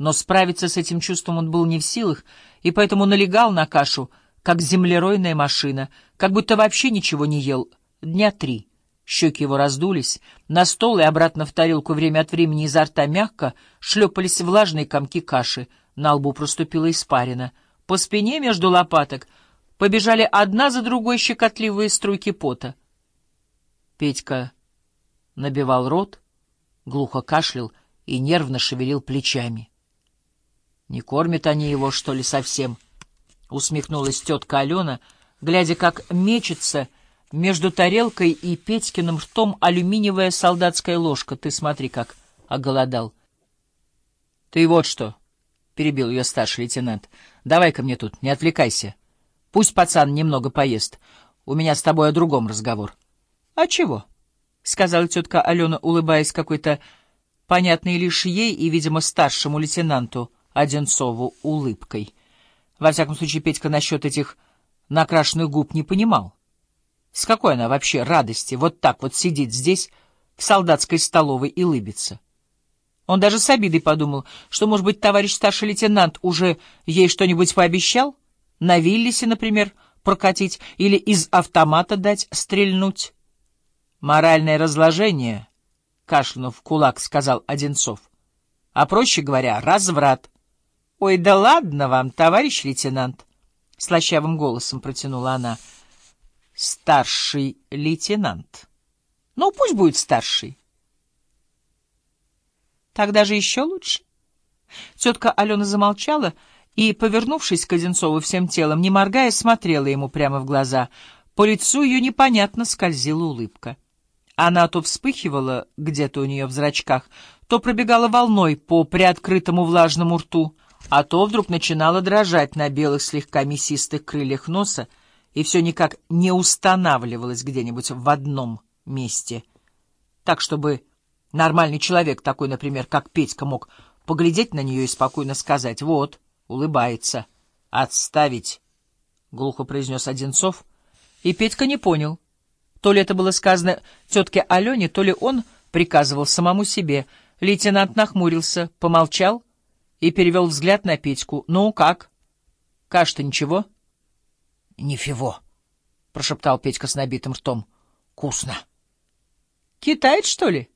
Но справиться с этим чувством он был не в силах, и поэтому налегал на кашу, как землеройная машина, как будто вообще ничего не ел дня три. Щеки его раздулись, на стол и обратно в тарелку время от времени изо рта мягко шлепались влажные комки каши, на лбу проступила испарина. По спине между лопаток побежали одна за другой щекотливые струйки пота. Петька набивал рот, глухо кашлял и нервно шевелил плечами. Не кормят они его, что ли, совсем? Усмехнулась тетка Алена, глядя, как мечется между тарелкой и Петькиным ртом алюминиевая солдатская ложка. Ты смотри, как оголодал. — Ты вот что, — перебил ее старший лейтенант, — давай-ка мне тут, не отвлекайся. Пусть пацан немного поест. У меня с тобой о другом разговор. — А чего? — сказала тетка Алена, улыбаясь какой-то понятной лишь ей и, видимо, старшему лейтенанту — Одинцову улыбкой. Во всяком случае, Петька насчет этих накрашенных губ не понимал. С какой она вообще радости вот так вот сидит здесь, в солдатской столовой, и лыбится? Он даже с обидой подумал, что, может быть, товарищ старший лейтенант уже ей что-нибудь пообещал? На Виллисе, например, прокатить или из автомата дать стрельнуть? Моральное разложение, кашлянув кулак, сказал Одинцов. А проще говоря, разврат. — Ой, да ладно вам, товарищ лейтенант! — слащавым голосом протянула она. — Старший лейтенант. — Ну, пусть будет старший. — Тогда же еще лучше. Тетка Алена замолчала и, повернувшись к Одинцову всем телом, не моргая, смотрела ему прямо в глаза. По лицу ее непонятно скользила улыбка. Она то вспыхивала где-то у нее в зрачках, то пробегала волной по приоткрытому влажному рту — а то вдруг начинала дрожать на белых слегка мясистых крыльях носа и все никак не устанавливалась где-нибудь в одном месте. Так, чтобы нормальный человек, такой, например, как Петька, мог поглядеть на нее и спокойно сказать «Вот, улыбается». «Отставить», — глухо произнес Одинцов, и Петька не понял. То ли это было сказано тетке Алене, то ли он приказывал самому себе. Лейтенант нахмурился, помолчал — и перевел взгляд на Петьку. «Ну, как? Каш-то ничего?» «Нифиго», — прошептал Петька с набитым ртом. «Вкусно». «Китаец, что ли?»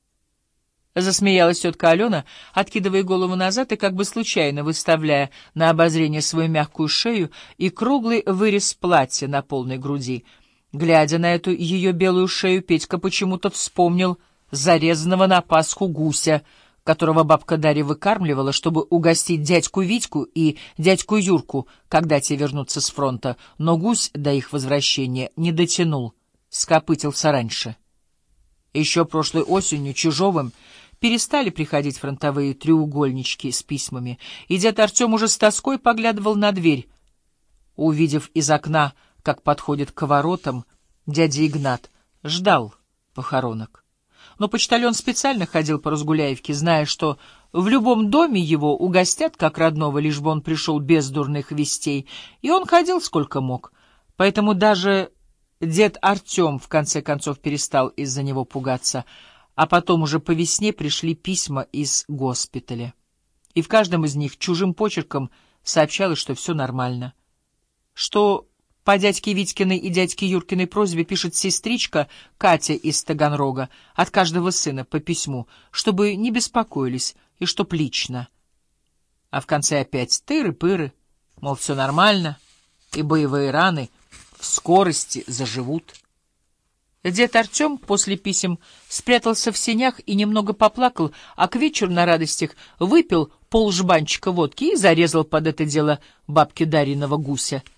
Засмеялась тетка Алена, откидывая голову назад и как бы случайно выставляя на обозрение свою мягкую шею и круглый вырез платья на полной груди. Глядя на эту ее белую шею, Петька почему-то вспомнил зарезанного на Пасху гуся — которого бабка Дарья выкармливала, чтобы угостить дядьку Витьку и дядьку Юрку, когда те вернутся с фронта, но гусь до их возвращения не дотянул, скопытился раньше. Еще прошлой осенью Чужовым перестали приходить фронтовые треугольнички с письмами, и дед Артем уже с тоской поглядывал на дверь. Увидев из окна, как подходит к воротам, дядя Игнат ждал похоронок но почтальон специально ходил по Разгуляевке, зная, что в любом доме его угостят как родного, лишь бы он пришел без дурных вестей, и он ходил сколько мог. Поэтому даже дед Артем в конце концов перестал из-за него пугаться, а потом уже по весне пришли письма из госпиталя. И в каждом из них чужим почерком сообщалось, что все нормально, что по дядьке Витькиной и дядьке Юркиной просьбе пишет сестричка Катя из Таганрога от каждого сына по письму, чтобы не беспокоились и чтоб лично. А в конце опять тыры-пыры, мол, все нормально, и боевые раны в скорости заживут. Дед Артем после писем спрятался в сенях и немного поплакал, а к вечеру на радостях выпил полжбанчика водки и зарезал под это дело бабки Дариного гуся —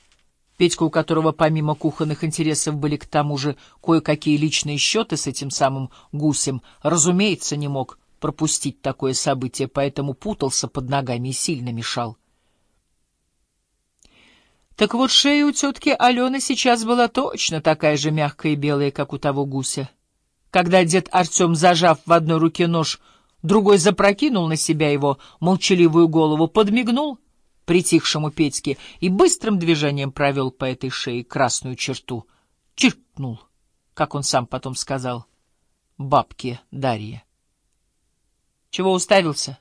Петька, у которого помимо кухонных интересов были к тому же кое-какие личные счеты с этим самым гусем, разумеется, не мог пропустить такое событие, поэтому путался под ногами и сильно мешал. Так вот, шея у тетки Алены сейчас была точно такая же мягкая и белая, как у того гуся. Когда дед Артем, зажав в одной руке нож, другой запрокинул на себя его молчаливую голову, подмигнул — притихшему Петьке и быстрым движением провел по этой шее красную черту. Чиркнул, как он сам потом сказал, бабке Дарье. — Чего уставился?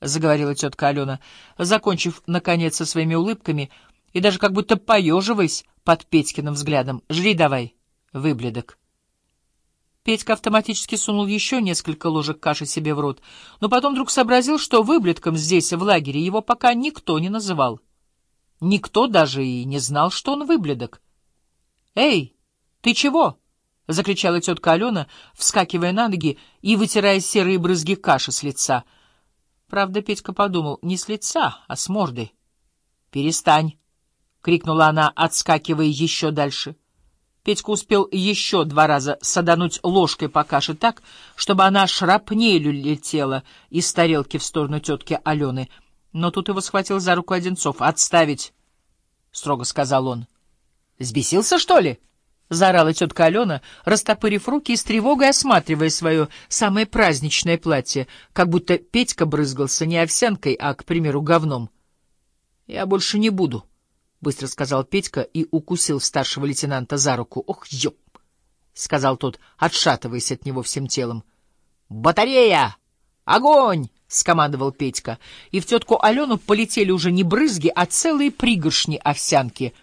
заговорила тетка Алена, закончив, наконец, со своими улыбками и даже как будто поеживаясь под Петькиным взглядом. «Жри давай, выбледок». Петька автоматически сунул еще несколько ложек каши себе в рот, но потом вдруг сообразил, что выблетком здесь, в лагере, его пока никто не называл. Никто даже и не знал, что он выбледок. «Эй, ты чего?» — закричала тетка Алена, вскакивая на ноги и вытирая серые брызги каши с лица. Правда, Петька подумал, не с лица, а с морды. «Перестань!» — крикнула она, отскакивая еще дальше. Петька успел еще два раза садануть ложкой по каше так, чтобы она шрапнелью летела из тарелки в сторону тетки Алены. Но тут его схватил за руку Одинцов. «Отставить!» — строго сказал он. «Сбесился, что ли?» — заорала тетка Алена, растопырив руки и с тревогой осматривая свое самое праздничное платье, как будто Петька брызгался не овсянкой, а, к примеру, говном. «Я больше не буду», быстро сказал Петька и укусил старшего лейтенанта за руку. «Ох, ёп!» — сказал тот, отшатываясь от него всем телом. «Батарея! Огонь!» — скомандовал Петька. И в тетку Алену полетели уже не брызги, а целые пригоршни овсянки.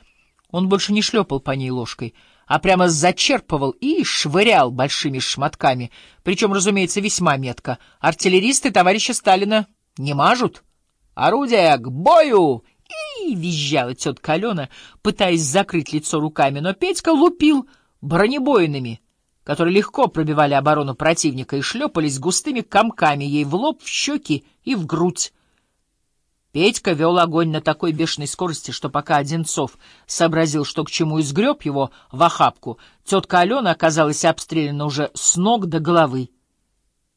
Он больше не шлепал по ней ложкой, а прямо зачерпывал и швырял большими шматками, причем, разумеется, весьма метко. Артиллеристы товарища Сталина не мажут. «Орудие к бою!» И визжала тетка Алена, пытаясь закрыть лицо руками, но Петька лупил бронебойными, которые легко пробивали оборону противника и шлепались густыми комками ей в лоб, в щеки и в грудь. Петька вел огонь на такой бешеной скорости, что пока Одинцов сообразил, что к чему, и сгреб его в охапку, тетка Алена оказалась обстреляна уже с ног до головы.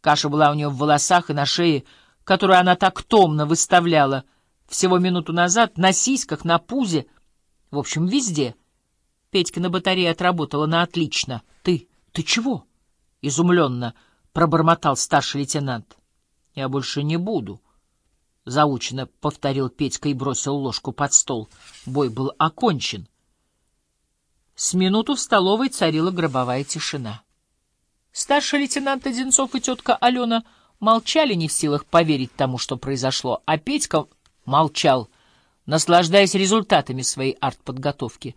Каша была у нее в волосах и на шее, которую она так томно выставляла — всего минуту назад на сиськах, на пузе, в общем, везде. Петькина батарея отработала на отлично. Ты, ты чего? Изумленно пробормотал старший лейтенант. Я больше не буду. Заучено повторил Петька и бросил ложку под стол. Бой был окончен. С минуту в столовой царила гробовая тишина. Старший лейтенант Одинцов и тетка Алена молчали не в силах поверить тому, что произошло, а Петька молчал, наслаждаясь результатами своей артподготовки.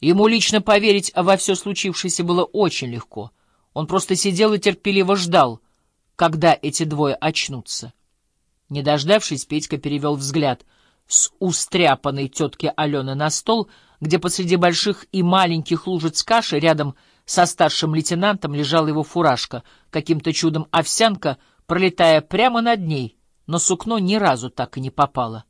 Ему лично поверить во все случившееся было очень легко. Он просто сидел и терпеливо ждал, когда эти двое очнутся. Не дождавшись, Петька перевел взгляд с устряпанной тетки Алены на стол, где посреди больших и маленьких лужиц каши рядом со старшим лейтенантом лежала его фуражка, каким-то чудом овсянка, пролетая прямо над ней — но сукно ни разу так и не попало.